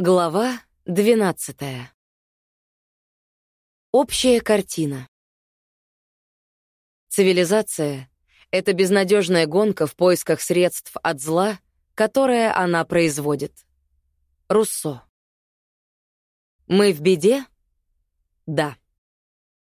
Глава 12. Общая картина. Цивилизация — это безнадежная гонка в поисках средств от зла, которое она производит. Руссо. Мы в беде? Да.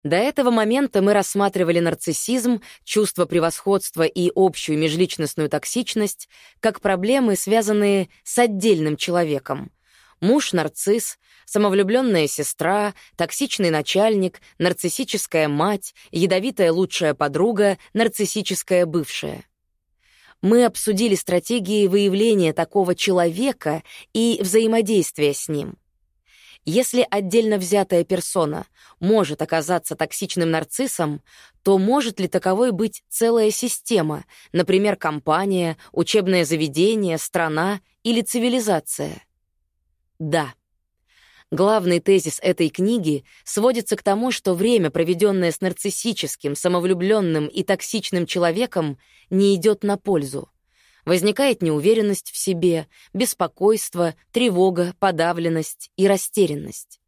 До этого момента мы рассматривали нарциссизм, чувство превосходства и общую межличностную токсичность как проблемы, связанные с отдельным человеком — Муж-нарцисс, самовлюбленная сестра, токсичный начальник, нарциссическая мать, ядовитая лучшая подруга, нарциссическая бывшая. Мы обсудили стратегии выявления такого человека и взаимодействия с ним. Если отдельно взятая персона может оказаться токсичным нарциссом, то может ли таковой быть целая система, например, компания, учебное заведение, страна или цивилизация? Да. Главный тезис этой книги сводится к тому, что время, проведенное с нарциссическим, самовлюбленным и токсичным человеком, не идет на пользу. Возникает неуверенность в себе, беспокойство, тревога, подавленность и растерянность.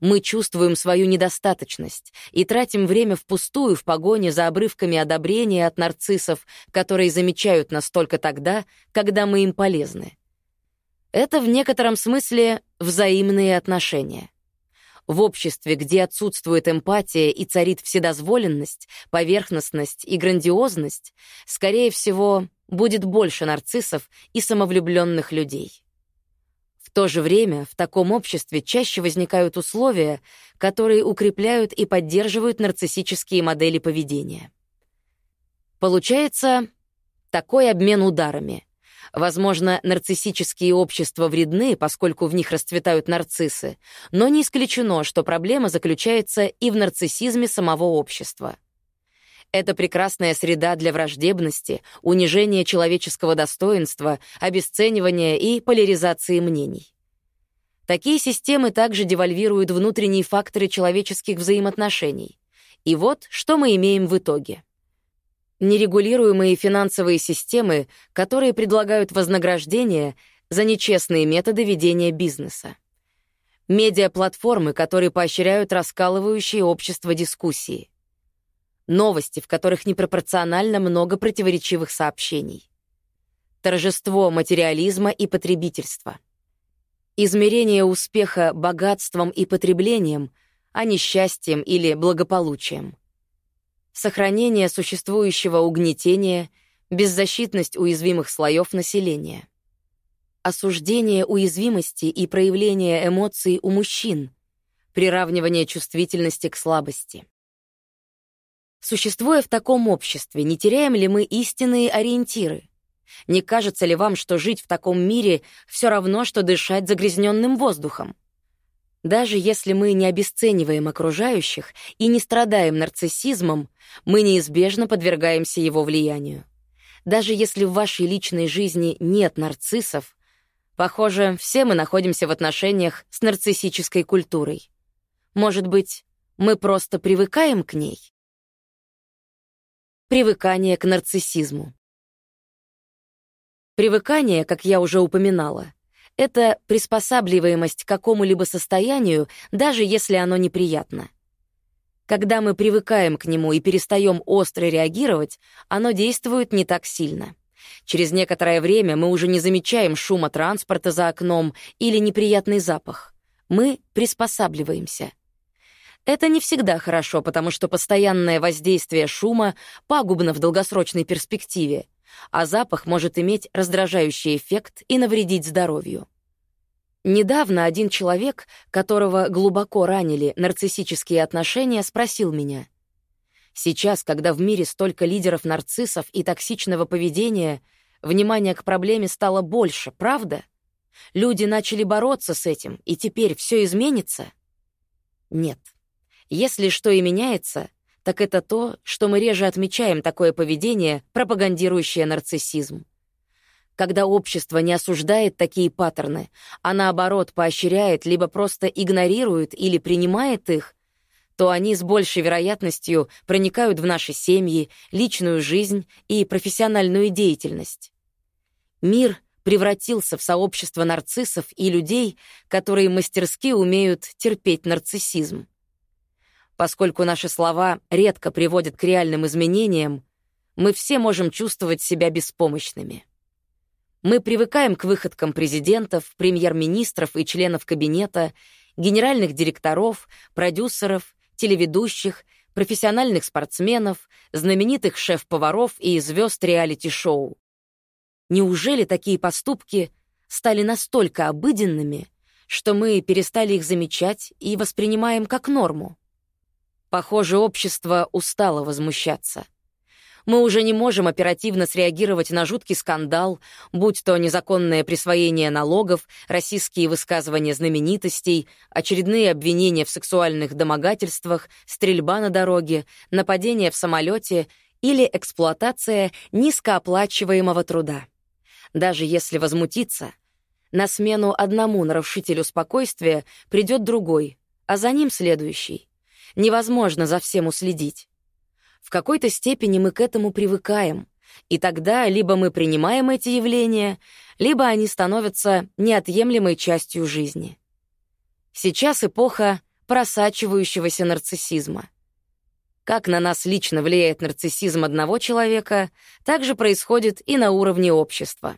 Мы чувствуем свою недостаточность и тратим время впустую в погоне за обрывками одобрения от нарциссов, которые замечают нас только тогда, когда мы им полезны. Это в некотором смысле взаимные отношения. В обществе, где отсутствует эмпатия и царит вседозволенность, поверхностность и грандиозность, скорее всего, будет больше нарциссов и самовлюбленных людей. В то же время в таком обществе чаще возникают условия, которые укрепляют и поддерживают нарциссические модели поведения. Получается такой обмен ударами. Возможно, нарциссические общества вредны, поскольку в них расцветают нарциссы, но не исключено, что проблема заключается и в нарциссизме самого общества. Это прекрасная среда для враждебности, унижения человеческого достоинства, обесценивания и поляризации мнений. Такие системы также девальвируют внутренние факторы человеческих взаимоотношений. И вот, что мы имеем в итоге нерегулируемые финансовые системы, которые предлагают вознаграждение за нечестные методы ведения бизнеса. Медиаплатформы, которые поощряют раскалывающие общество дискуссии. Новости, в которых непропорционально много противоречивых сообщений. Торжество материализма и потребительства. Измерение успеха богатством и потреблением, а не счастьем или благополучием сохранение существующего угнетения, беззащитность уязвимых слоев населения. Осуждение уязвимости и проявление эмоций у мужчин, приравнивание чувствительности к слабости. Существуя в таком обществе, не теряем ли мы истинные ориентиры? Не кажется ли вам, что жить в таком мире все равно, что дышать загрязненным воздухом? Даже если мы не обесцениваем окружающих и не страдаем нарциссизмом, мы неизбежно подвергаемся его влиянию. Даже если в вашей личной жизни нет нарциссов, похоже, все мы находимся в отношениях с нарциссической культурой. Может быть, мы просто привыкаем к ней? Привыкание к нарциссизму. Привыкание, как я уже упоминала, это приспосабливаемость к какому-либо состоянию, даже если оно неприятно. Когда мы привыкаем к нему и перестаем остро реагировать, оно действует не так сильно. Через некоторое время мы уже не замечаем шума транспорта за окном или неприятный запах. Мы приспосабливаемся. Это не всегда хорошо, потому что постоянное воздействие шума пагубно в долгосрочной перспективе а запах может иметь раздражающий эффект и навредить здоровью. Недавно один человек, которого глубоко ранили нарциссические отношения, спросил меня. Сейчас, когда в мире столько лидеров нарциссов и токсичного поведения, внимание к проблеме стало больше, правда? Люди начали бороться с этим, и теперь все изменится? Нет. Если что и меняется, так это то, что мы реже отмечаем такое поведение, пропагандирующее нарциссизм. Когда общество не осуждает такие паттерны, а наоборот поощряет либо просто игнорирует или принимает их, то они с большей вероятностью проникают в наши семьи, личную жизнь и профессиональную деятельность. Мир, превратился в сообщество нарциссов и людей, которые мастерски умеют терпеть нарциссизм. Поскольку наши слова редко приводят к реальным изменениям, мы все можем чувствовать себя беспомощными. Мы привыкаем к выходкам президентов, премьер-министров и членов кабинета, генеральных директоров, продюсеров, телеведущих, профессиональных спортсменов, знаменитых шеф-поваров и звезд реалити-шоу. Неужели такие поступки стали настолько обыденными, что мы перестали их замечать и воспринимаем как норму? Похоже, общество устало возмущаться. Мы уже не можем оперативно среагировать на жуткий скандал, будь то незаконное присвоение налогов, российские высказывания знаменитостей, очередные обвинения в сексуальных домогательствах, стрельба на дороге, нападение в самолете или эксплуатация низкооплачиваемого труда. Даже если возмутиться, на смену одному нарушителю спокойствия придет другой, а за ним следующий. Невозможно за всем уследить. В какой-то степени мы к этому привыкаем, и тогда либо мы принимаем эти явления, либо они становятся неотъемлемой частью жизни. Сейчас эпоха просачивающегося нарциссизма. Как на нас лично влияет нарциссизм одного человека, так же происходит и на уровне общества.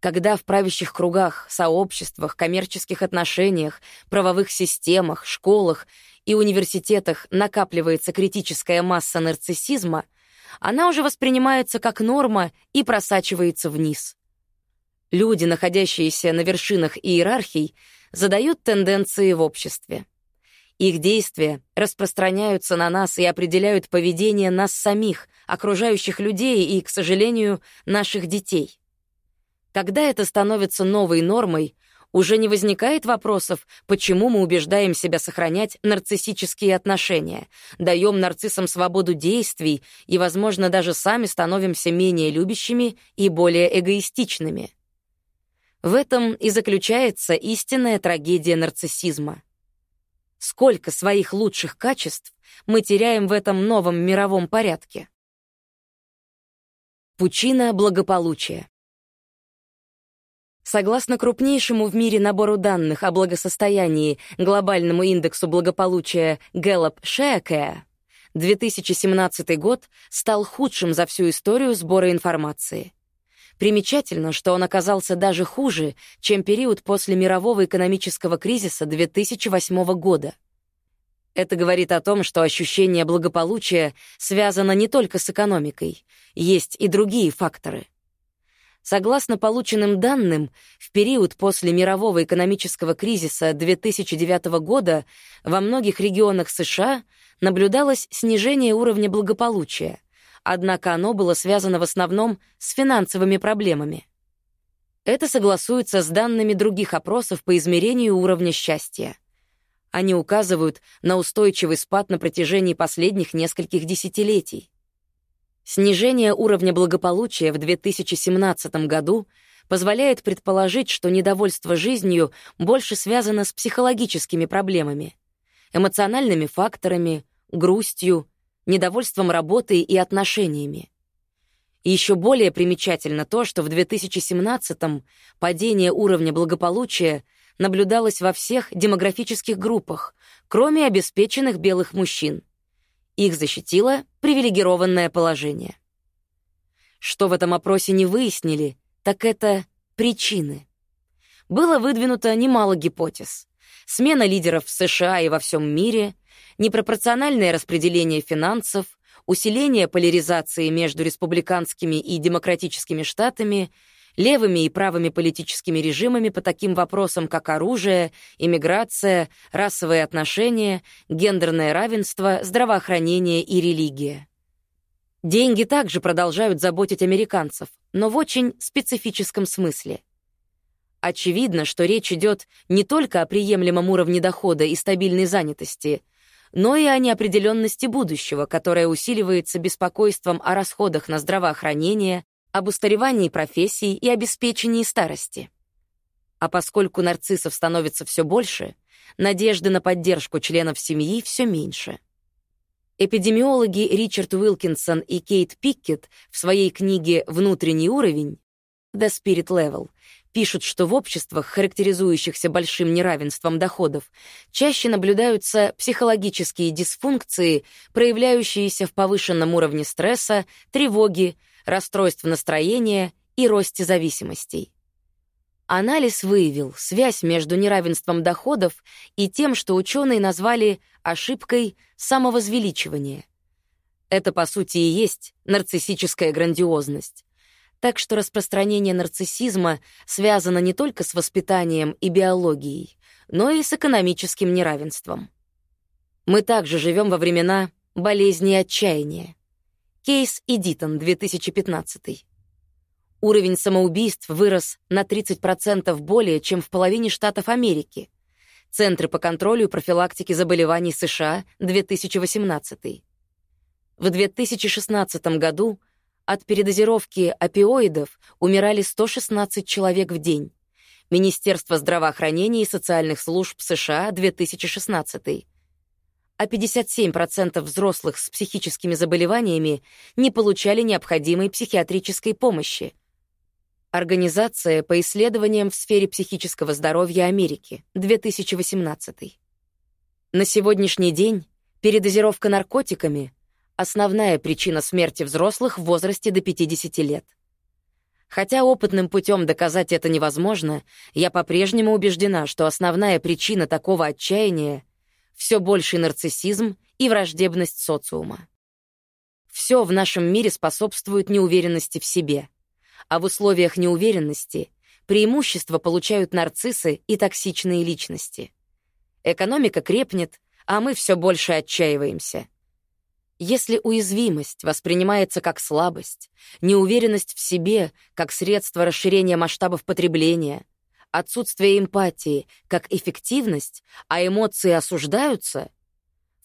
Когда в правящих кругах, сообществах, коммерческих отношениях, правовых системах, школах и университетах накапливается критическая масса нарциссизма, она уже воспринимается как норма и просачивается вниз. Люди, находящиеся на вершинах иерархий, задают тенденции в обществе. Их действия распространяются на нас и определяют поведение нас самих, окружающих людей и, к сожалению, наших детей. Когда это становится новой нормой, уже не возникает вопросов, почему мы убеждаем себя сохранять нарциссические отношения, даем нарциссам свободу действий и, возможно, даже сами становимся менее любящими и более эгоистичными. В этом и заключается истинная трагедия нарциссизма. Сколько своих лучших качеств мы теряем в этом новом мировом порядке? Пучина благополучия. Согласно крупнейшему в мире набору данных о благосостоянии глобальному индексу благополучия Gallup Sharecare, 2017 год стал худшим за всю историю сбора информации. Примечательно, что он оказался даже хуже, чем период после мирового экономического кризиса 2008 года. Это говорит о том, что ощущение благополучия связано не только с экономикой, есть и другие факторы — Согласно полученным данным, в период после мирового экономического кризиса 2009 года во многих регионах США наблюдалось снижение уровня благополучия, однако оно было связано в основном с финансовыми проблемами. Это согласуется с данными других опросов по измерению уровня счастья. Они указывают на устойчивый спад на протяжении последних нескольких десятилетий. Снижение уровня благополучия в 2017 году позволяет предположить, что недовольство жизнью больше связано с психологическими проблемами, эмоциональными факторами, грустью, недовольством работой и отношениями. И еще более примечательно то, что в 2017-м падение уровня благополучия наблюдалось во всех демографических группах, кроме обеспеченных белых мужчин. Их защитило привилегированное положение. Что в этом опросе не выяснили, так это причины. Было выдвинуто немало гипотез. Смена лидеров в США и во всем мире, непропорциональное распределение финансов, усиление поляризации между республиканскими и демократическими штатами — левыми и правыми политическими режимами по таким вопросам, как оружие, иммиграция, расовые отношения, гендерное равенство, здравоохранение и религия. Деньги также продолжают заботить американцев, но в очень специфическом смысле. Очевидно, что речь идет не только о приемлемом уровне дохода и стабильной занятости, но и о неопределенности будущего, которая усиливается беспокойством о расходах на здравоохранение, об устаревании профессий и обеспечении старости. А поскольку нарциссов становится все больше, надежды на поддержку членов семьи все меньше. Эпидемиологи Ричард Уилкинсон и Кейт Пиккет в своей книге «Внутренний уровень» The Spirit Level, пишут, что в обществах, характеризующихся большим неравенством доходов, чаще наблюдаются психологические дисфункции, проявляющиеся в повышенном уровне стресса, тревоги, расстройств настроения и росте зависимостей. Анализ выявил связь между неравенством доходов и тем, что ученые назвали ошибкой самовозвеличивания. Это, по сути, и есть нарциссическая грандиозность. Так что распространение нарциссизма связано не только с воспитанием и биологией, но и с экономическим неравенством. Мы также живем во времена болезни и отчаяния. Кейс Эдитон, 2015. Уровень самоубийств вырос на 30% более, чем в половине штатов Америки. Центры по контролю и профилактике заболеваний США, 2018. В 2016 году от передозировки опиоидов умирали 116 человек в день. Министерство здравоохранения и социальных служб США, 2016 а 57% взрослых с психическими заболеваниями не получали необходимой психиатрической помощи. Организация по исследованиям в сфере психического здоровья Америки, 2018. На сегодняшний день передозировка наркотиками — основная причина смерти взрослых в возрасте до 50 лет. Хотя опытным путем доказать это невозможно, я по-прежнему убеждена, что основная причина такого отчаяния — все больший нарциссизм и враждебность социума. Все в нашем мире способствует неуверенности в себе — а в условиях неуверенности преимущество получают нарциссы и токсичные личности. Экономика крепнет, а мы все больше отчаиваемся. Если уязвимость воспринимается как слабость, неуверенность в себе как средство расширения масштабов потребления, отсутствие эмпатии как эффективность, а эмоции осуждаются,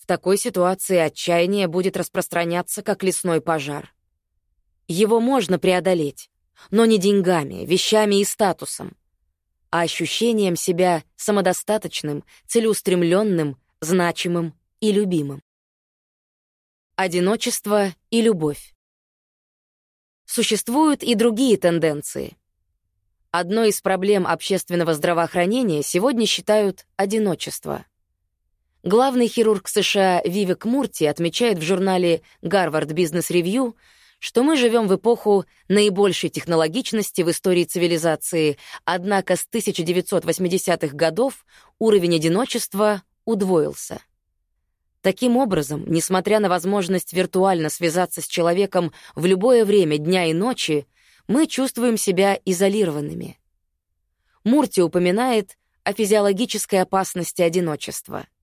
в такой ситуации отчаяние будет распространяться как лесной пожар. Его можно преодолеть, но не деньгами, вещами и статусом, а ощущением себя самодостаточным, целеустремленным, значимым и любимым. Одиночество и любовь. Существуют и другие тенденции. Одной из проблем общественного здравоохранения сегодня считают одиночество. Главный хирург США Вивек Мурти отмечает в журнале Harvard Business Review, что мы живем в эпоху наибольшей технологичности в истории цивилизации, однако с 1980-х годов уровень одиночества удвоился. Таким образом, несмотря на возможность виртуально связаться с человеком в любое время дня и ночи, мы чувствуем себя изолированными. Мурти упоминает о физиологической опасности одиночества —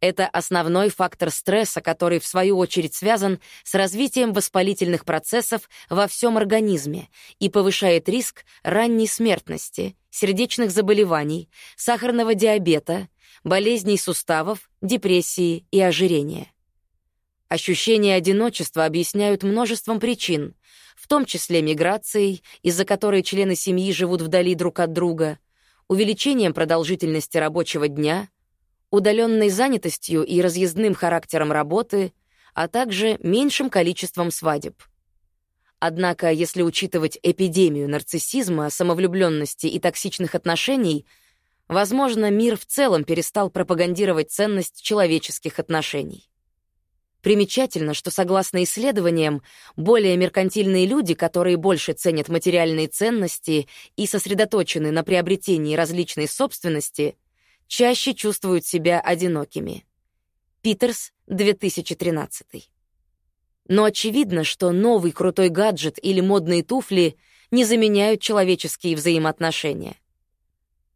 это основной фактор стресса, который, в свою очередь, связан с развитием воспалительных процессов во всем организме и повышает риск ранней смертности, сердечных заболеваний, сахарного диабета, болезней суставов, депрессии и ожирения. Ощущение одиночества объясняют множеством причин, в том числе миграцией, из-за которой члены семьи живут вдали друг от друга, увеличением продолжительности рабочего дня — удаленной занятостью и разъездным характером работы, а также меньшим количеством свадеб. Однако, если учитывать эпидемию нарциссизма, самовлюбленности и токсичных отношений, возможно, мир в целом перестал пропагандировать ценность человеческих отношений. Примечательно, что, согласно исследованиям, более меркантильные люди, которые больше ценят материальные ценности и сосредоточены на приобретении различной собственности — чаще чувствуют себя одинокими. Питерс, 2013. Но очевидно, что новый крутой гаджет или модные туфли не заменяют человеческие взаимоотношения.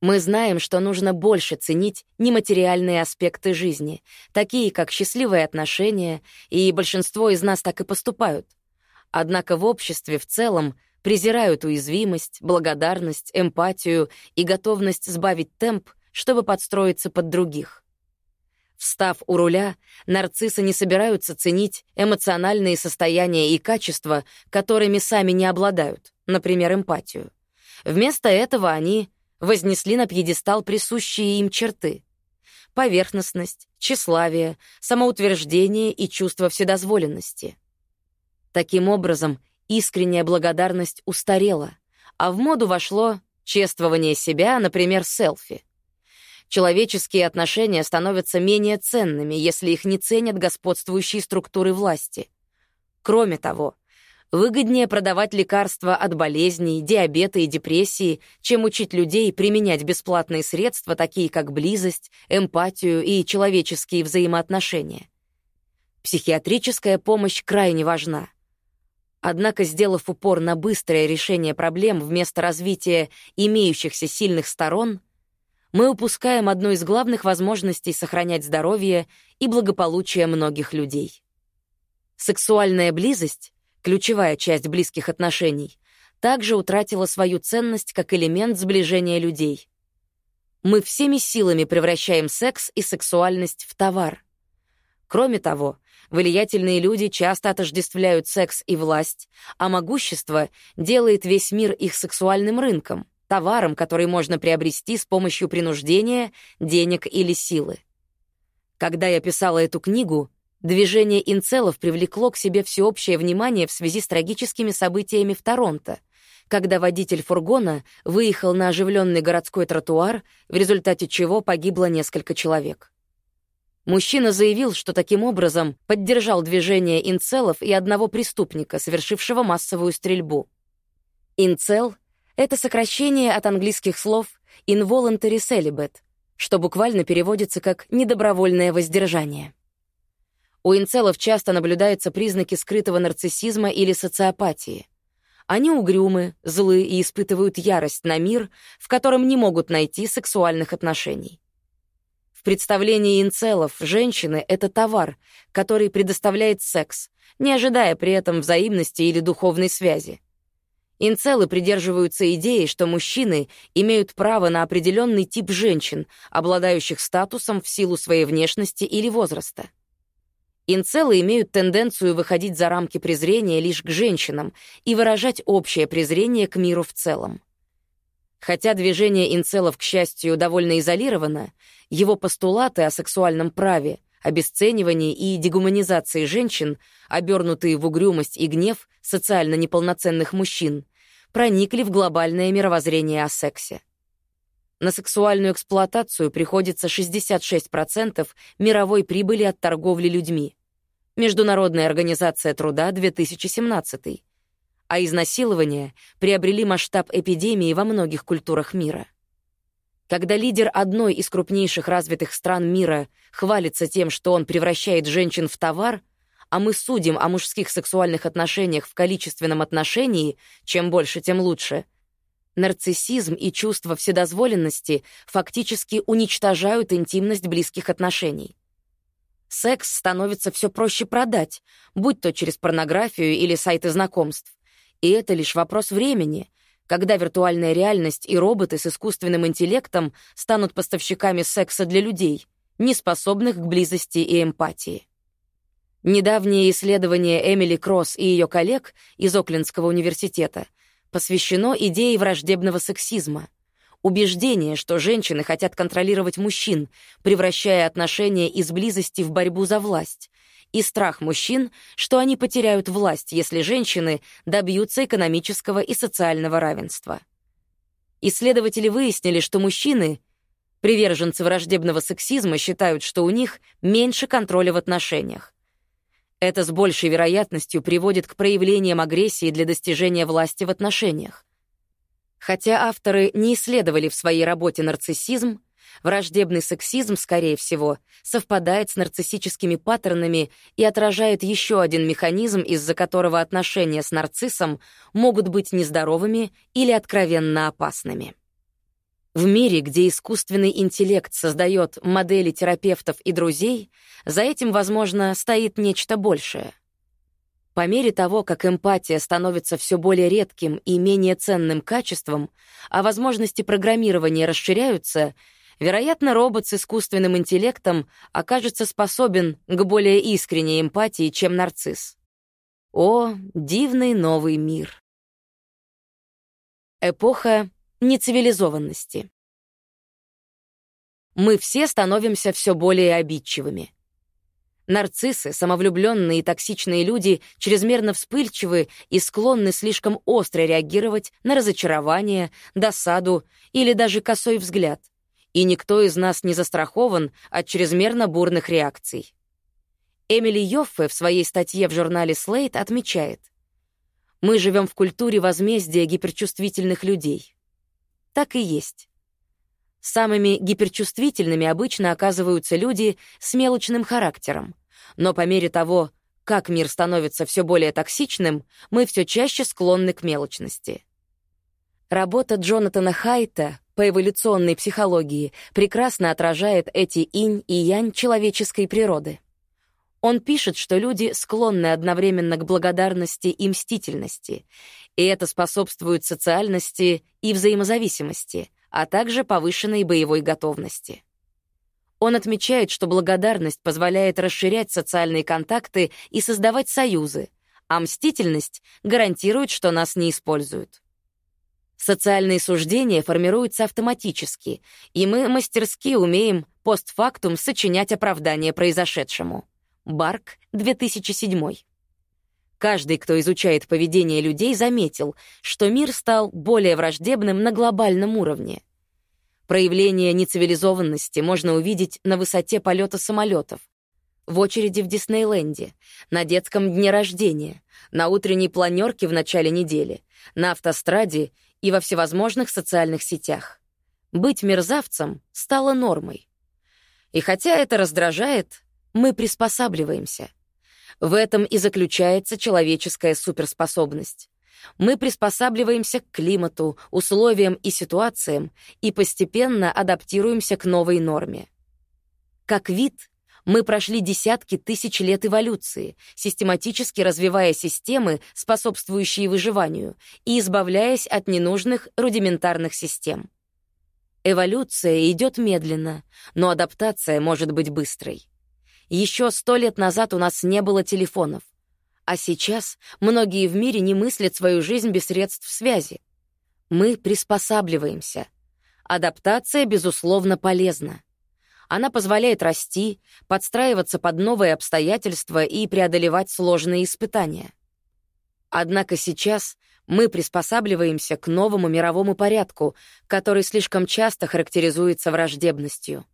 Мы знаем, что нужно больше ценить нематериальные аспекты жизни, такие как счастливые отношения, и большинство из нас так и поступают. Однако в обществе в целом презирают уязвимость, благодарность, эмпатию и готовность сбавить темп — чтобы подстроиться под других. Встав у руля, нарциссы не собираются ценить эмоциональные состояния и качества, которыми сами не обладают, например, эмпатию. Вместо этого они вознесли на пьедестал присущие им черты — поверхностность, тщеславие, самоутверждение и чувство вседозволенности. Таким образом, искренняя благодарность устарела, а в моду вошло чествование себя, например, селфи. Человеческие отношения становятся менее ценными, если их не ценят господствующие структуры власти. Кроме того, выгоднее продавать лекарства от болезней, диабета и депрессии, чем учить людей применять бесплатные средства, такие как близость, эмпатию и человеческие взаимоотношения. Психиатрическая помощь крайне важна. Однако, сделав упор на быстрое решение проблем вместо развития имеющихся сильных сторон — мы упускаем одну из главных возможностей сохранять здоровье и благополучие многих людей. Сексуальная близость, ключевая часть близких отношений, также утратила свою ценность как элемент сближения людей. Мы всеми силами превращаем секс и сексуальность в товар. Кроме того, влиятельные люди часто отождествляют секс и власть, а могущество делает весь мир их сексуальным рынком — товаром, который можно приобрести с помощью принуждения, денег или силы. Когда я писала эту книгу, движение инцелов привлекло к себе всеобщее внимание в связи с трагическими событиями в Торонто, когда водитель фургона выехал на оживленный городской тротуар, в результате чего погибло несколько человек. Мужчина заявил, что таким образом поддержал движение инцелов и одного преступника, совершившего массовую стрельбу. Инцел это сокращение от английских слов «involuntary celibate», что буквально переводится как «недобровольное воздержание». У инцелов часто наблюдаются признаки скрытого нарциссизма или социопатии. Они угрюмы, злы и испытывают ярость на мир, в котором не могут найти сексуальных отношений. В представлении инцелов женщины — это товар, который предоставляет секс, не ожидая при этом взаимности или духовной связи. Инцелы придерживаются идеи, что мужчины имеют право на определенный тип женщин, обладающих статусом в силу своей внешности или возраста. Инцелы имеют тенденцию выходить за рамки презрения лишь к женщинам и выражать общее презрение к миру в целом. Хотя движение инцелов, к счастью, довольно изолировано, его постулаты о сексуальном праве, обесценивании и дегуманизации женщин, обернутые в угрюмость и гнев социально неполноценных мужчин, проникли в глобальное мировоззрение о сексе. На сексуальную эксплуатацию приходится 66% мировой прибыли от торговли людьми. Международная организация труда 2017. А изнасилования приобрели масштаб эпидемии во многих культурах мира. Когда лидер одной из крупнейших развитых стран мира хвалится тем, что он превращает женщин в товар, а мы судим о мужских сексуальных отношениях в количественном отношении, чем больше, тем лучше, нарциссизм и чувство вседозволенности фактически уничтожают интимность близких отношений. Секс становится все проще продать, будь то через порнографию или сайты знакомств. И это лишь вопрос времени — когда виртуальная реальность и роботы с искусственным интеллектом станут поставщиками секса для людей, не способных к близости и эмпатии. Недавнее исследование Эмили Кросс и ее коллег из Оклендского университета посвящено идее враждебного сексизма, убеждение, что женщины хотят контролировать мужчин, превращая отношения из близости в борьбу за власть, и страх мужчин, что они потеряют власть, если женщины добьются экономического и социального равенства. Исследователи выяснили, что мужчины, приверженцы враждебного сексизма, считают, что у них меньше контроля в отношениях. Это с большей вероятностью приводит к проявлениям агрессии для достижения власти в отношениях. Хотя авторы не исследовали в своей работе нарциссизм, Враждебный сексизм, скорее всего, совпадает с нарциссическими паттернами и отражает еще один механизм, из-за которого отношения с нарциссом могут быть нездоровыми или откровенно опасными. В мире, где искусственный интеллект создает модели терапевтов и друзей, за этим, возможно, стоит нечто большее. По мере того, как эмпатия становится все более редким и менее ценным качеством, а возможности программирования расширяются — Вероятно, робот с искусственным интеллектом окажется способен к более искренней эмпатии, чем нарцисс. О, дивный новый мир! Эпоха нецивилизованности. Мы все становимся все более обидчивыми. Нарциссы, самовлюбленные и токсичные люди, чрезмерно вспыльчивы и склонны слишком остро реагировать на разочарование, досаду или даже косой взгляд. И никто из нас не застрахован от чрезмерно бурных реакций. Эмили Йоффе в своей статье в журнале Slate отмечает, «Мы живем в культуре возмездия гиперчувствительных людей». Так и есть. Самыми гиперчувствительными обычно оказываются люди с мелочным характером. Но по мере того, как мир становится все более токсичным, мы все чаще склонны к мелочности. Работа Джонатана Хайта по эволюционной психологии прекрасно отражает эти инь и янь человеческой природы. Он пишет, что люди склонны одновременно к благодарности и мстительности, и это способствует социальности и взаимозависимости — а также повышенной боевой готовности. Он отмечает, что благодарность позволяет расширять социальные контакты и создавать союзы, а мстительность гарантирует, что нас не используют. Социальные суждения формируются автоматически, и мы мастерски умеем постфактум сочинять оправдание произошедшему. Барк, 2007. Каждый, кто изучает поведение людей, заметил, что мир стал более враждебным на глобальном уровне. Проявление нецивилизованности можно увидеть на высоте полета самолетов, в очереди в Диснейленде, на детском дне рождения, на утренней планерке в начале недели, на автостраде и во всевозможных социальных сетях. Быть мерзавцем стало нормой. И хотя это раздражает, мы приспосабливаемся — в этом и заключается человеческая суперспособность. Мы приспосабливаемся к климату, условиям и ситуациям и постепенно адаптируемся к новой норме. Как вид, мы прошли десятки тысяч лет эволюции, систематически развивая системы, способствующие выживанию, и избавляясь от ненужных рудиментарных систем. Эволюция идет медленно, но адаптация может быть быстрой. Еще сто лет назад у нас не было телефонов. А сейчас многие в мире не мыслят свою жизнь без средств связи. Мы приспосабливаемся. Адаптация, безусловно, полезна. Она позволяет расти, подстраиваться под новые обстоятельства и преодолевать сложные испытания. Однако сейчас мы приспосабливаемся к новому мировому порядку, который слишком часто характеризуется враждебностью.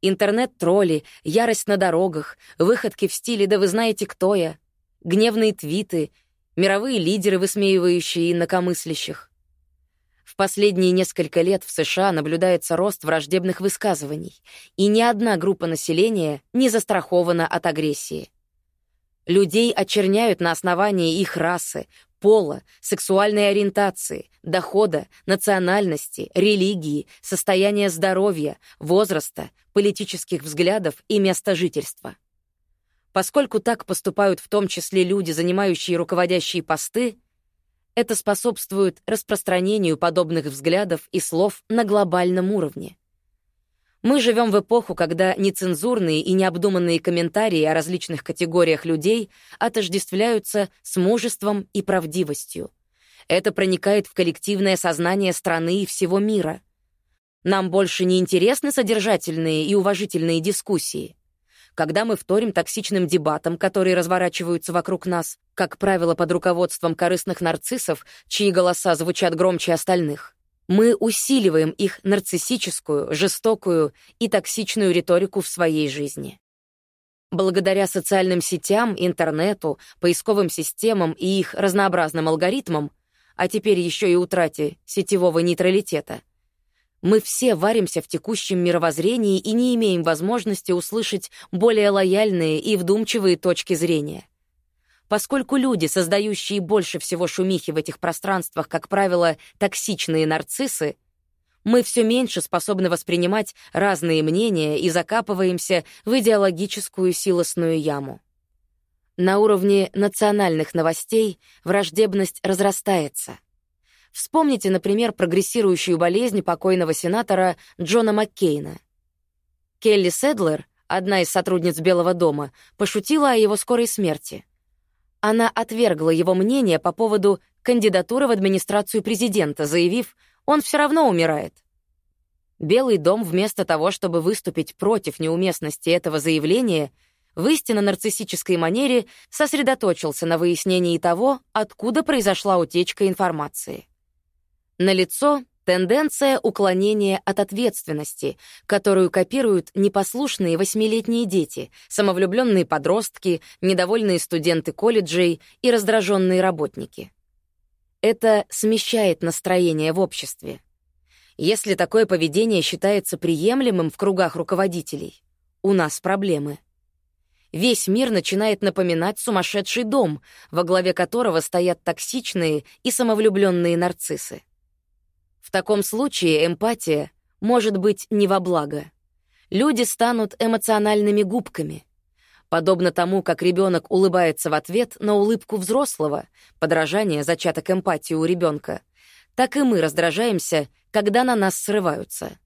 Интернет-тролли, ярость на дорогах, выходки в стиле «да вы знаете, кто я», гневные твиты, мировые лидеры, высмеивающие инакомыслящих. В последние несколько лет в США наблюдается рост враждебных высказываний, и ни одна группа населения не застрахована от агрессии. Людей очерняют на основании их расы, пола, сексуальной ориентации, дохода, национальности, религии, состояния здоровья, возраста, политических взглядов и места жительства. Поскольку так поступают в том числе люди, занимающие руководящие посты, это способствует распространению подобных взглядов и слов на глобальном уровне. Мы живем в эпоху, когда нецензурные и необдуманные комментарии о различных категориях людей отождествляются с мужеством и правдивостью. Это проникает в коллективное сознание страны и всего мира. Нам больше не интересны содержательные и уважительные дискуссии. Когда мы вторим токсичным дебатам, которые разворачиваются вокруг нас, как правило, под руководством корыстных нарциссов, чьи голоса звучат громче остальных, мы усиливаем их нарциссическую, жестокую и токсичную риторику в своей жизни. Благодаря социальным сетям, интернету, поисковым системам и их разнообразным алгоритмам, а теперь еще и утрате сетевого нейтралитета, мы все варимся в текущем мировоззрении и не имеем возможности услышать более лояльные и вдумчивые точки зрения. Поскольку люди, создающие больше всего шумихи в этих пространствах, как правило, токсичные нарциссы, мы все меньше способны воспринимать разные мнения и закапываемся в идеологическую силосную яму. На уровне национальных новостей враждебность разрастается. Вспомните, например, прогрессирующую болезнь покойного сенатора Джона Маккейна. Келли Седлер, одна из сотрудниц Белого дома, пошутила о его скорой смерти. Она отвергла его мнение по поводу кандидатуры в администрацию президента, заявив, он все равно умирает. Белый дом вместо того, чтобы выступить против неуместности этого заявления, в истинно нарциссической манере сосредоточился на выяснении того, откуда произошла утечка информации. Налицо тенденция уклонения от ответственности, которую копируют непослушные восьмилетние дети, самовлюбленные подростки, недовольные студенты колледжей и раздраженные работники. Это смещает настроение в обществе. Если такое поведение считается приемлемым в кругах руководителей, у нас проблемы. Весь мир начинает напоминать сумасшедший дом, во главе которого стоят токсичные и самовлюбленные нарциссы. В таком случае эмпатия может быть не во благо. Люди станут эмоциональными губками. Подобно тому, как ребенок улыбается в ответ на улыбку взрослого, подражание зачаток эмпатии у ребенка, так и мы раздражаемся, когда на нас срываются.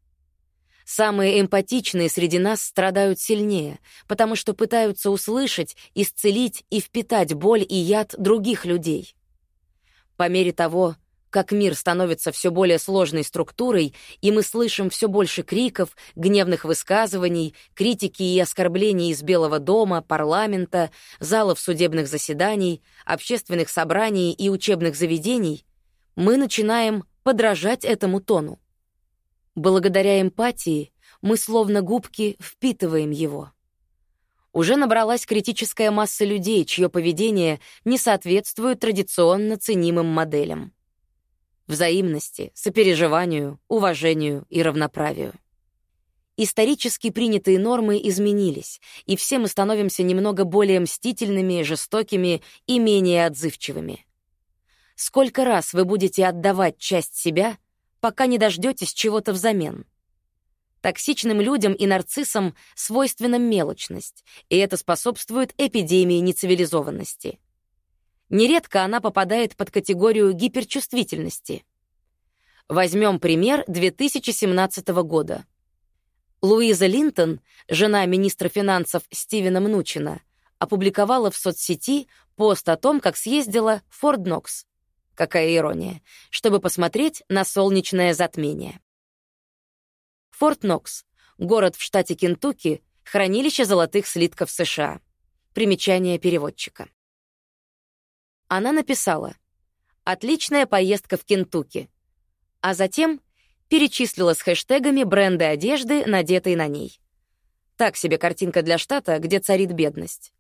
Самые эмпатичные среди нас страдают сильнее, потому что пытаются услышать, исцелить и впитать боль и яд других людей. По мере того, как мир становится все более сложной структурой, и мы слышим все больше криков, гневных высказываний, критики и оскорблений из Белого дома, парламента, залов судебных заседаний, общественных собраний и учебных заведений, мы начинаем подражать этому тону. Благодаря эмпатии мы словно губки впитываем его. Уже набралась критическая масса людей, чье поведение не соответствует традиционно ценимым моделям. Взаимности, сопереживанию, уважению и равноправию. Исторически принятые нормы изменились, и все мы становимся немного более мстительными, жестокими и менее отзывчивыми. Сколько раз вы будете отдавать часть себя, пока не дождетесь чего-то взамен? Токсичным людям и нарциссам свойственна мелочность, и это способствует эпидемии нецивилизованности. Нередко она попадает под категорию гиперчувствительности. Возьмем пример 2017 года. Луиза Линтон, жена министра финансов Стивена Мнучина, опубликовала в соцсети пост о том, как съездила в Форт Нокс, Какая ирония. Чтобы посмотреть на солнечное затмение. Форт Нокс — город в штате Кентукки, хранилище золотых слитков США. Примечание переводчика. Она написала «Отличная поездка в Кентукки», а затем перечислила с хэштегами бренды одежды, надетой на ней. Так себе картинка для штата, где царит бедность.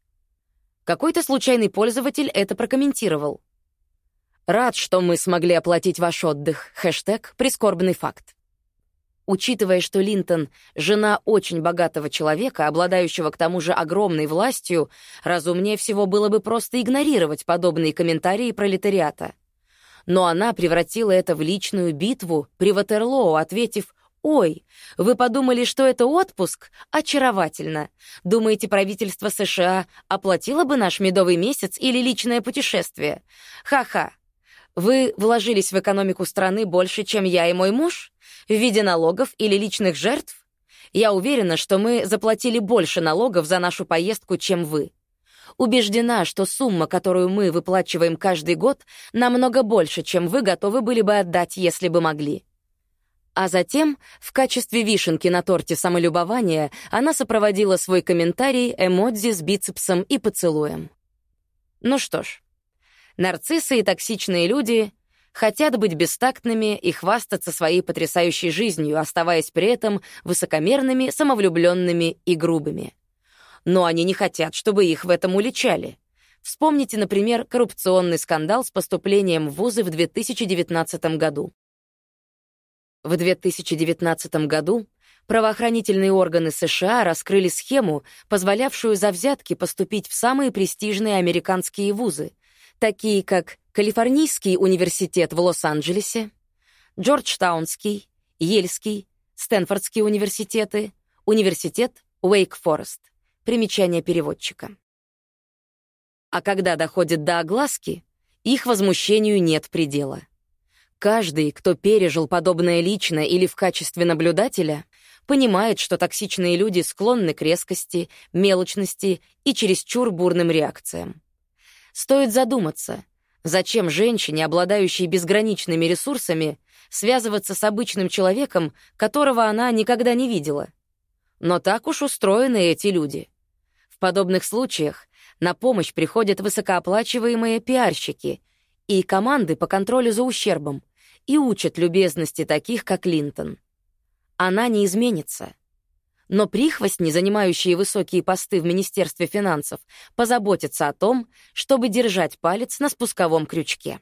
Какой-то случайный пользователь это прокомментировал. Рад, что мы смогли оплатить ваш отдых. Хэштег «Прискорбный факт». Учитывая, что Линтон — жена очень богатого человека, обладающего к тому же огромной властью, разумнее всего было бы просто игнорировать подобные комментарии пролетариата. Но она превратила это в личную битву при Ватерлоу, ответив «Ой, вы подумали, что это отпуск? Очаровательно. Думаете, правительство США оплатило бы наш медовый месяц или личное путешествие? Ха-ха, вы вложились в экономику страны больше, чем я и мой муж? В виде налогов или личных жертв? Я уверена, что мы заплатили больше налогов за нашу поездку, чем вы. Убеждена, что сумма, которую мы выплачиваем каждый год, намного больше, чем вы готовы были бы отдать, если бы могли. А затем, в качестве вишенки на торте самолюбования, она сопроводила свой комментарий эмодзи с бицепсом и поцелуем. Ну что ж, Нарциссы и токсичные люди хотят быть бестактными и хвастаться своей потрясающей жизнью, оставаясь при этом высокомерными, самовлюбленными и грубыми. Но они не хотят, чтобы их в этом уличали. Вспомните, например, коррупционный скандал с поступлением в вузы в 2019 году. В 2019 году правоохранительные органы США раскрыли схему, позволявшую за взятки поступить в самые престижные американские вузы, такие как Калифорнийский университет в Лос-Анджелесе, Джорджтаунский, Ельский, Стэнфордские университеты, университет Уэйк-Форест. Примечание переводчика. А когда доходит до огласки, их возмущению нет предела. Каждый, кто пережил подобное лично или в качестве наблюдателя, понимает, что токсичные люди склонны к резкости, мелочности и чересчур бурным реакциям. Стоит задуматься, зачем женщине, обладающей безграничными ресурсами, связываться с обычным человеком, которого она никогда не видела. Но так уж устроены эти люди. В подобных случаях на помощь приходят высокооплачиваемые пиарщики и команды по контролю за ущербом и учат любезности таких, как Линтон. Она не изменится. Но прихвостни, занимающие высокие посты в Министерстве финансов, позаботятся о том, чтобы держать палец на спусковом крючке.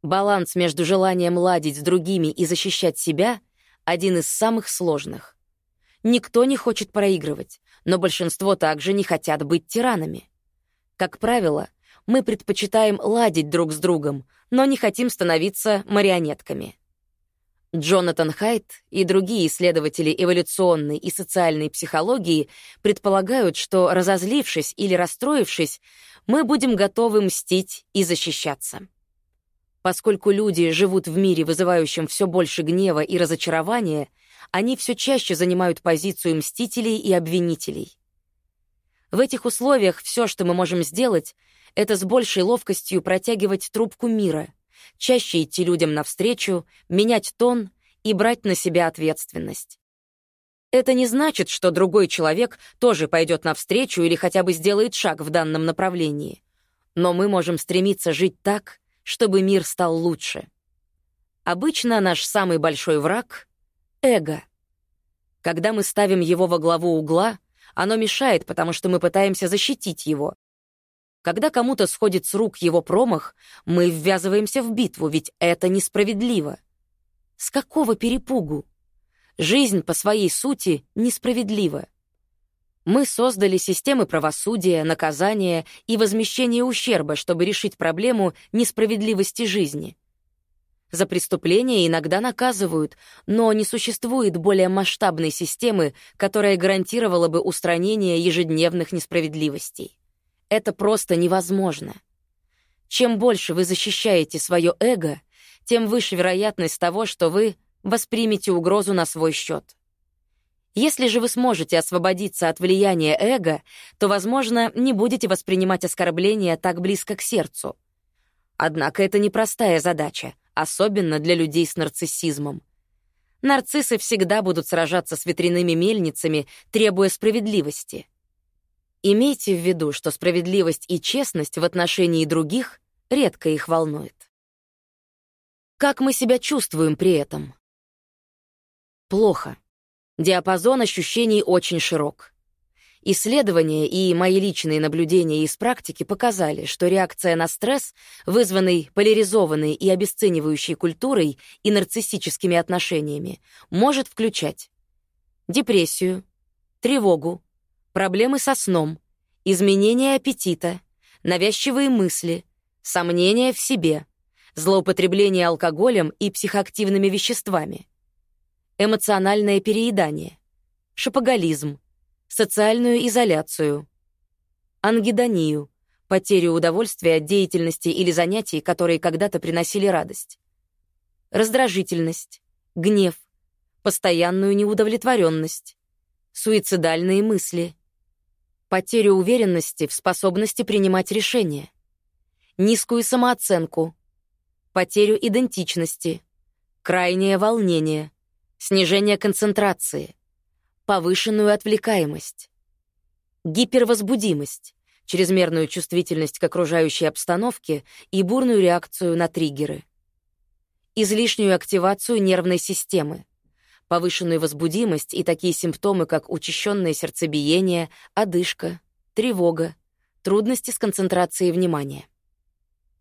Баланс между желанием ладить с другими и защищать себя — один из самых сложных. Никто не хочет проигрывать, но большинство также не хотят быть тиранами. Как правило, мы предпочитаем ладить друг с другом, но не хотим становиться марионетками. Джонатан Хайт и другие исследователи эволюционной и социальной психологии предполагают, что, разозлившись или расстроившись, мы будем готовы мстить и защищаться. Поскольку люди живут в мире, вызывающем все больше гнева и разочарования, они все чаще занимают позицию мстителей и обвинителей. В этих условиях все, что мы можем сделать, это с большей ловкостью протягивать трубку мира, чаще идти людям навстречу, менять тон и брать на себя ответственность. Это не значит, что другой человек тоже пойдет навстречу или хотя бы сделает шаг в данном направлении. Но мы можем стремиться жить так, чтобы мир стал лучше. Обычно наш самый большой враг — эго. Когда мы ставим его во главу угла, оно мешает, потому что мы пытаемся защитить его. Когда кому-то сходит с рук его промах, мы ввязываемся в битву, ведь это несправедливо. С какого перепугу? Жизнь по своей сути несправедлива. Мы создали системы правосудия, наказания и возмещения ущерба, чтобы решить проблему несправедливости жизни. За преступления иногда наказывают, но не существует более масштабной системы, которая гарантировала бы устранение ежедневных несправедливостей. Это просто невозможно. Чем больше вы защищаете свое эго, тем выше вероятность того, что вы воспримете угрозу на свой счет. Если же вы сможете освободиться от влияния эго, то, возможно, не будете воспринимать оскорбления так близко к сердцу. Однако это непростая задача, особенно для людей с нарциссизмом. Нарциссы всегда будут сражаться с ветряными мельницами, требуя справедливости. Имейте в виду, что справедливость и честность в отношении других редко их волнует. Как мы себя чувствуем при этом? Плохо. Диапазон ощущений очень широк. Исследования и мои личные наблюдения из практики показали, что реакция на стресс, вызванный поляризованной и обесценивающей культурой и нарциссическими отношениями, может включать депрессию, тревогу, проблемы со сном, изменение аппетита, навязчивые мысли, сомнения в себе, злоупотребление алкоголем и психоактивными веществами, эмоциональное переедание, шопоголизм, социальную изоляцию, ангидонию, потерю удовольствия от деятельности или занятий, которые когда-то приносили радость, раздражительность, гнев, постоянную неудовлетворенность, суицидальные мысли, потерю уверенности в способности принимать решения, низкую самооценку, потерю идентичности, крайнее волнение, снижение концентрации, повышенную отвлекаемость, гипервозбудимость, чрезмерную чувствительность к окружающей обстановке и бурную реакцию на триггеры, излишнюю активацию нервной системы, повышенную возбудимость и такие симптомы, как учащенное сердцебиение, одышка, тревога, трудности с концентрацией внимания.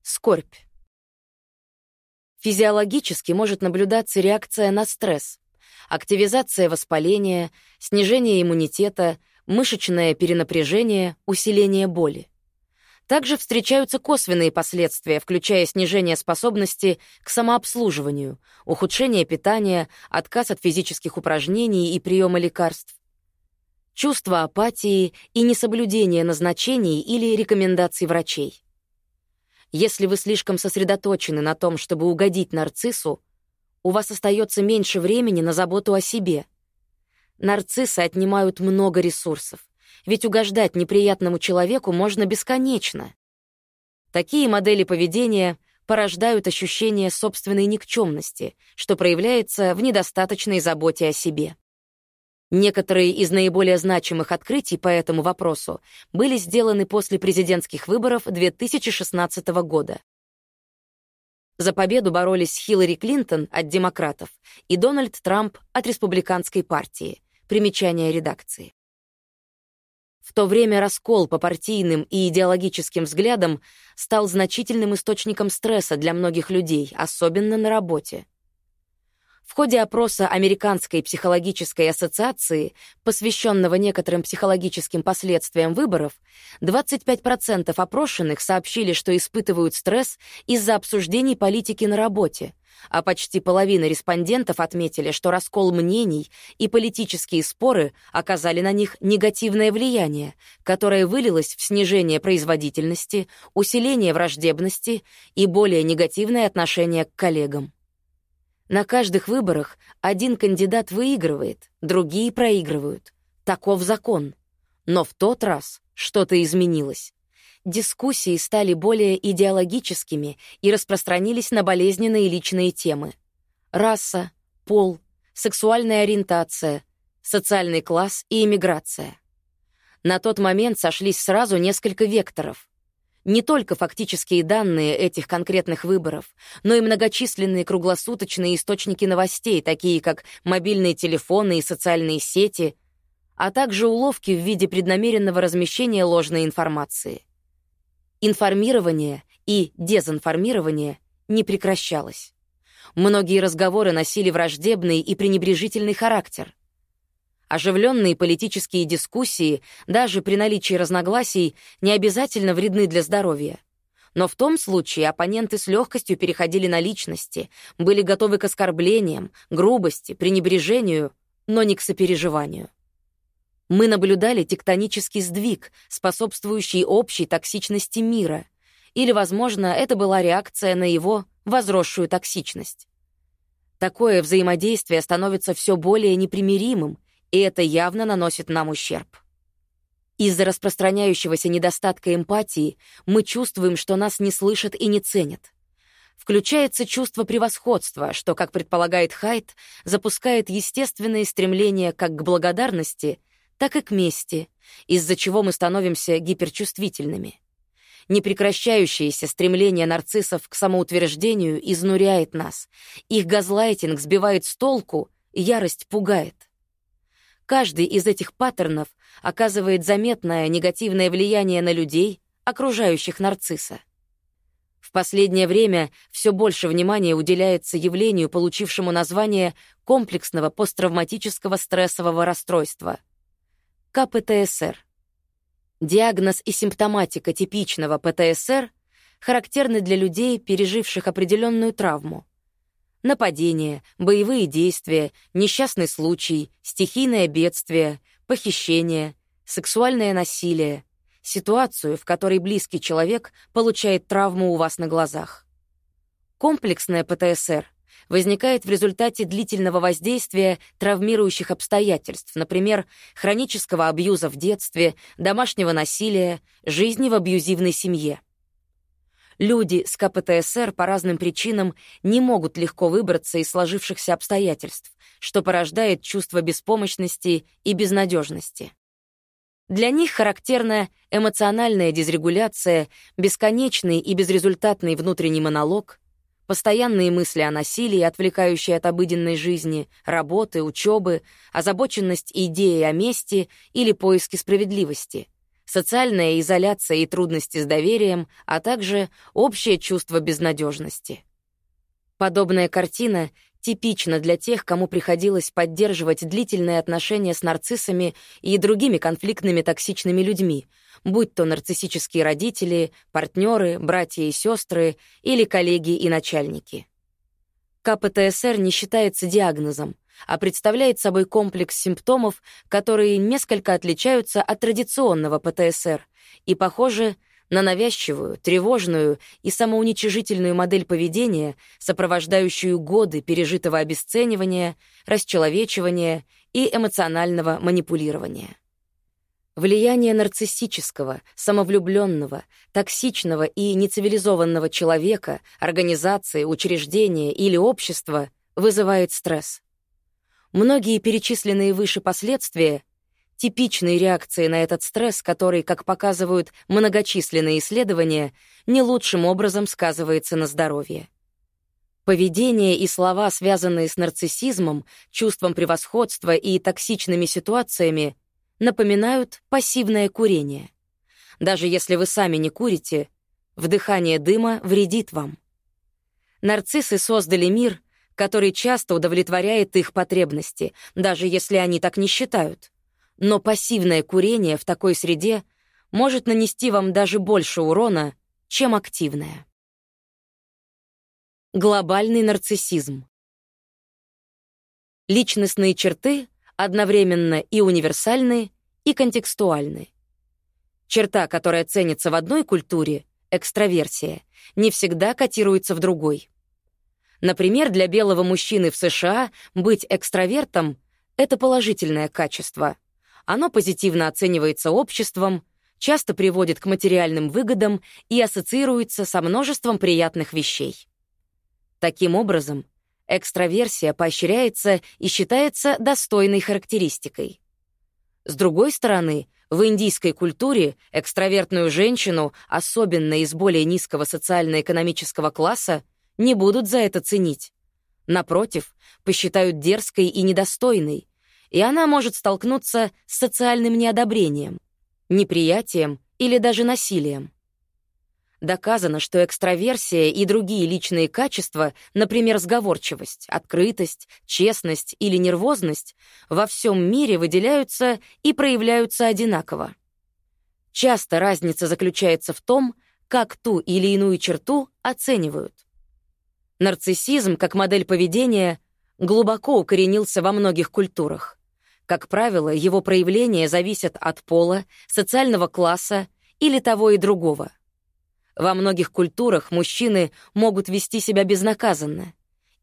Скорбь. Физиологически может наблюдаться реакция на стресс, активизация воспаления, снижение иммунитета, мышечное перенапряжение, усиление боли. Также встречаются косвенные последствия, включая снижение способности к самообслуживанию, ухудшение питания, отказ от физических упражнений и приема лекарств, чувство апатии и несоблюдение назначений или рекомендаций врачей. Если вы слишком сосредоточены на том, чтобы угодить нарциссу, у вас остается меньше времени на заботу о себе. Нарциссы отнимают много ресурсов, ведь угождать неприятному человеку можно бесконечно. Такие модели поведения порождают ощущение собственной никчемности, что проявляется в недостаточной заботе о себе. Некоторые из наиболее значимых открытий по этому вопросу были сделаны после президентских выборов 2016 года. За победу боролись Хиллари Клинтон от демократов и Дональд Трамп от республиканской партии. Примечание редакции. В то время раскол по партийным и идеологическим взглядам стал значительным источником стресса для многих людей, особенно на работе. В ходе опроса Американской психологической ассоциации, посвященного некоторым психологическим последствиям выборов, 25% опрошенных сообщили, что испытывают стресс из-за обсуждений политики на работе, а почти половина респондентов отметили, что раскол мнений и политические споры оказали на них негативное влияние, которое вылилось в снижение производительности, усиление враждебности и более негативное отношение к коллегам. На каждых выборах один кандидат выигрывает, другие проигрывают. Таков закон. Но в тот раз что-то изменилось. Дискуссии стали более идеологическими и распространились на болезненные личные темы. Раса, пол, сексуальная ориентация, социальный класс и иммиграция. На тот момент сошлись сразу несколько векторов — не только фактические данные этих конкретных выборов, но и многочисленные круглосуточные источники новостей, такие как мобильные телефоны и социальные сети, а также уловки в виде преднамеренного размещения ложной информации. Информирование и дезинформирование не прекращалось. Многие разговоры носили враждебный и пренебрежительный характер — Оживленные политические дискуссии, даже при наличии разногласий, не обязательно вредны для здоровья. Но в том случае оппоненты с легкостью переходили на личности, были готовы к оскорблениям, грубости, пренебрежению, но не к сопереживанию. Мы наблюдали тектонический сдвиг, способствующий общей токсичности мира, или, возможно, это была реакция на его возросшую токсичность. Такое взаимодействие становится все более непримиримым, и это явно наносит нам ущерб. Из-за распространяющегося недостатка эмпатии мы чувствуем, что нас не слышат и не ценят. Включается чувство превосходства, что, как предполагает Хайт, запускает естественные стремления как к благодарности, так и к мести, из-за чего мы становимся гиперчувствительными. Непрекращающееся стремление нарциссов к самоутверждению изнуряет нас. Их газлайтинг сбивает с толку, ярость пугает. Каждый из этих паттернов оказывает заметное негативное влияние на людей, окружающих нарцисса. В последнее время все больше внимания уделяется явлению, получившему название комплексного посттравматического стрессового расстройства — КПТСР. Диагноз и симптоматика типичного ПТСР характерны для людей, переживших определенную травму — Нападения, боевые действия, несчастный случай, стихийное бедствие, похищение, сексуальное насилие, ситуацию, в которой близкий человек получает травму у вас на глазах. Комплексное ПТСР возникает в результате длительного воздействия травмирующих обстоятельств, например, хронического абьюза в детстве, домашнего насилия, жизни в абьюзивной семье. Люди с КПТСР по разным причинам не могут легко выбраться из сложившихся обстоятельств, что порождает чувство беспомощности и безнадежности. Для них характерна эмоциональная дисрегуляция, бесконечный и безрезультатный внутренний монолог, постоянные мысли о насилии, отвлекающие от обыденной жизни, работы, учебы, озабоченность идеей о мести или поиске справедливости — социальная изоляция и трудности с доверием, а также общее чувство безнадежности. Подобная картина типична для тех, кому приходилось поддерживать длительные отношения с нарциссами и другими конфликтными токсичными людьми, будь то нарциссические родители, партнеры, братья и сестры или коллеги и начальники. КПТСР не считается диагнозом, а представляет собой комплекс симптомов, которые несколько отличаются от традиционного ПТСР и похожи на навязчивую, тревожную и самоуничижительную модель поведения, сопровождающую годы пережитого обесценивания, расчеловечивания и эмоционального манипулирования. Влияние нарциссического, самовлюбленного, токсичного и нецивилизованного человека, организации, учреждения или общества вызывает стресс. Многие перечисленные выше последствия — типичные реакции на этот стресс, который, как показывают многочисленные исследования, не лучшим образом сказывается на здоровье. Поведение и слова, связанные с нарциссизмом, чувством превосходства и токсичными ситуациями, напоминают пассивное курение. Даже если вы сами не курите, вдыхание дыма вредит вам. Нарциссы создали мир, который часто удовлетворяет их потребности, даже если они так не считают. Но пассивное курение в такой среде может нанести вам даже больше урона, чем активное. Глобальный нарциссизм. Личностные черты одновременно и универсальны, и контекстуальны. Черта, которая ценится в одной культуре, экстраверсия, не всегда котируется в другой. Например, для белого мужчины в США быть экстравертом — это положительное качество. Оно позитивно оценивается обществом, часто приводит к материальным выгодам и ассоциируется со множеством приятных вещей. Таким образом, экстраверсия поощряется и считается достойной характеристикой. С другой стороны, в индийской культуре экстравертную женщину, особенно из более низкого социально-экономического класса, не будут за это ценить. Напротив, посчитают дерзкой и недостойной, и она может столкнуться с социальным неодобрением, неприятием или даже насилием. Доказано, что экстраверсия и другие личные качества, например, сговорчивость, открытость, честность или нервозность, во всем мире выделяются и проявляются одинаково. Часто разница заключается в том, как ту или иную черту оценивают. Нарциссизм, как модель поведения, глубоко укоренился во многих культурах. Как правило, его проявления зависят от пола, социального класса или того и другого — во многих культурах мужчины могут вести себя безнаказанно.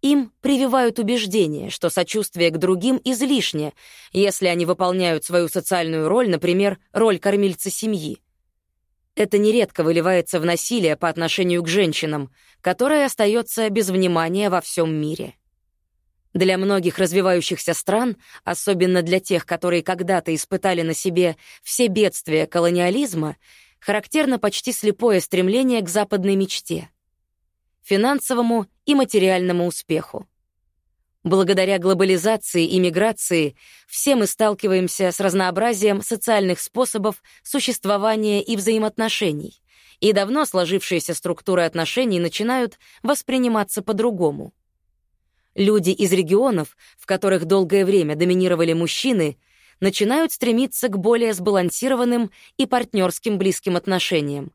Им прививают убеждение, что сочувствие к другим излишне, если они выполняют свою социальную роль, например, роль кормильца семьи. Это нередко выливается в насилие по отношению к женщинам, которое остается без внимания во всем мире. Для многих развивающихся стран, особенно для тех, которые когда-то испытали на себе все бедствия колониализма, характерно почти слепое стремление к западной мечте, финансовому и материальному успеху. Благодаря глобализации и миграции все мы сталкиваемся с разнообразием социальных способов существования и взаимоотношений, и давно сложившиеся структуры отношений начинают восприниматься по-другому. Люди из регионов, в которых долгое время доминировали мужчины — начинают стремиться к более сбалансированным и партнерским близким отношениям.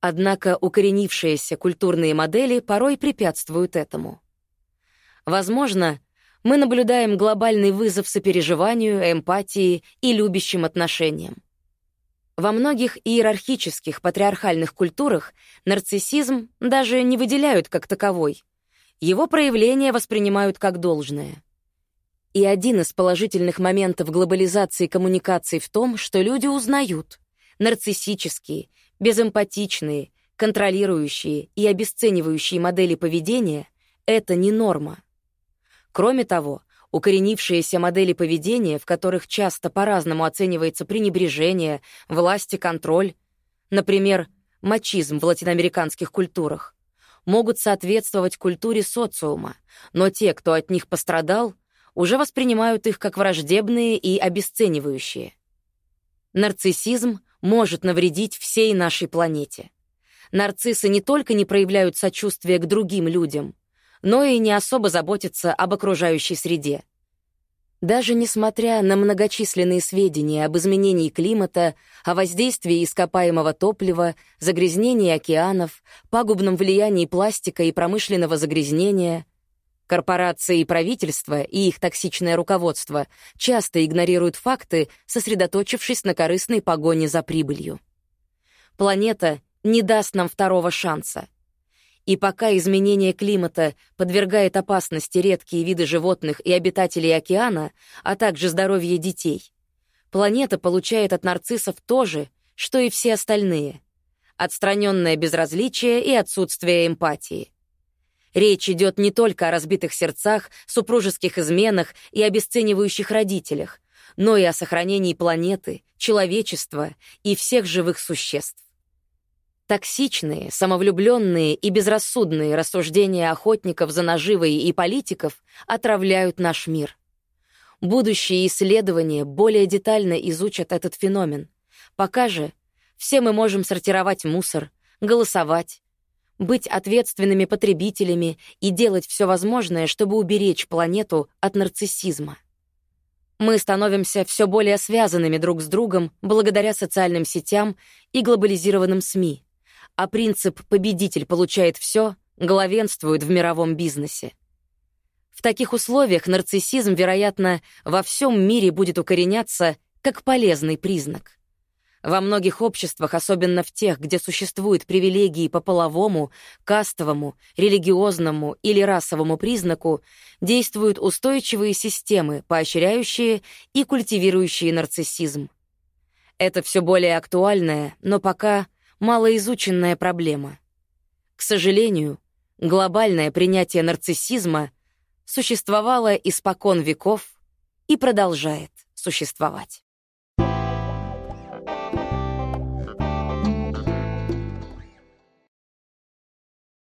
Однако укоренившиеся культурные модели порой препятствуют этому. Возможно, мы наблюдаем глобальный вызов сопереживанию, эмпатии и любящим отношениям. Во многих иерархических патриархальных культурах нарциссизм даже не выделяют как таковой. Его проявления воспринимают как должное. И один из положительных моментов глобализации коммуникаций в том, что люди узнают. Нарциссические, безэмпатичные, контролирующие и обесценивающие модели поведения — это не норма. Кроме того, укоренившиеся модели поведения, в которых часто по-разному оценивается пренебрежение, власть и контроль, например, мачизм в латиноамериканских культурах, могут соответствовать культуре социума, но те, кто от них пострадал — уже воспринимают их как враждебные и обесценивающие. Нарциссизм может навредить всей нашей планете. Нарциссы не только не проявляют сочувствия к другим людям, но и не особо заботятся об окружающей среде. Даже несмотря на многочисленные сведения об изменении климата, о воздействии ископаемого топлива, загрязнении океанов, пагубном влиянии пластика и промышленного загрязнения — Корпорации и правительства и их токсичное руководство часто игнорируют факты, сосредоточившись на корыстной погоне за прибылью. Планета не даст нам второго шанса. И пока изменение климата подвергает опасности редкие виды животных и обитателей океана, а также здоровье детей, планета получает от нарциссов то же, что и все остальные — отстраненное безразличие и отсутствие эмпатии — Речь идет не только о разбитых сердцах, супружеских изменах и обесценивающих родителях, но и о сохранении планеты, человечества и всех живых существ. Токсичные, самовлюбленные и безрассудные рассуждения охотников за наживой и политиков отравляют наш мир. Будущие исследования более детально изучат этот феномен. Пока же все мы можем сортировать мусор, голосовать, быть ответственными потребителями и делать все возможное, чтобы уберечь планету от нарциссизма. Мы становимся все более связанными друг с другом благодаря социальным сетям и глобализированным СМИ, а принцип «победитель получает все» главенствует в мировом бизнесе. В таких условиях нарциссизм, вероятно, во всем мире будет укореняться как полезный признак. Во многих обществах, особенно в тех, где существуют привилегии по половому, кастовому, религиозному или расовому признаку, действуют устойчивые системы, поощряющие и культивирующие нарциссизм. Это все более актуальная, но пока малоизученная проблема. К сожалению, глобальное принятие нарциссизма существовало испокон веков и продолжает существовать.